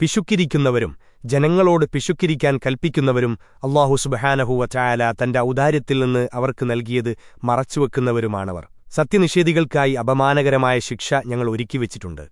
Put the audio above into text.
പിശുക്കിരിക്കുന്നവരും ജനങ്ങളോട് പിശുക്കിരിക്കാൻ കൽപ്പിക്കുന്നവരും അള്ളാഹു സുബഹാനഹുവ ചായാല തന്റെ ഔദാര്യത്തിൽ നിന്ന് അവർക്ക് നൽകിയത് മറച്ചുവെക്കുന്നവരുമാണവർ. സത്യനിഷേധികൾക്കായി അപമാനകരമായ ശിക്ഷ ഞങ്ങൾ ഒരുക്കിവച്ചിട്ടുണ്ട്.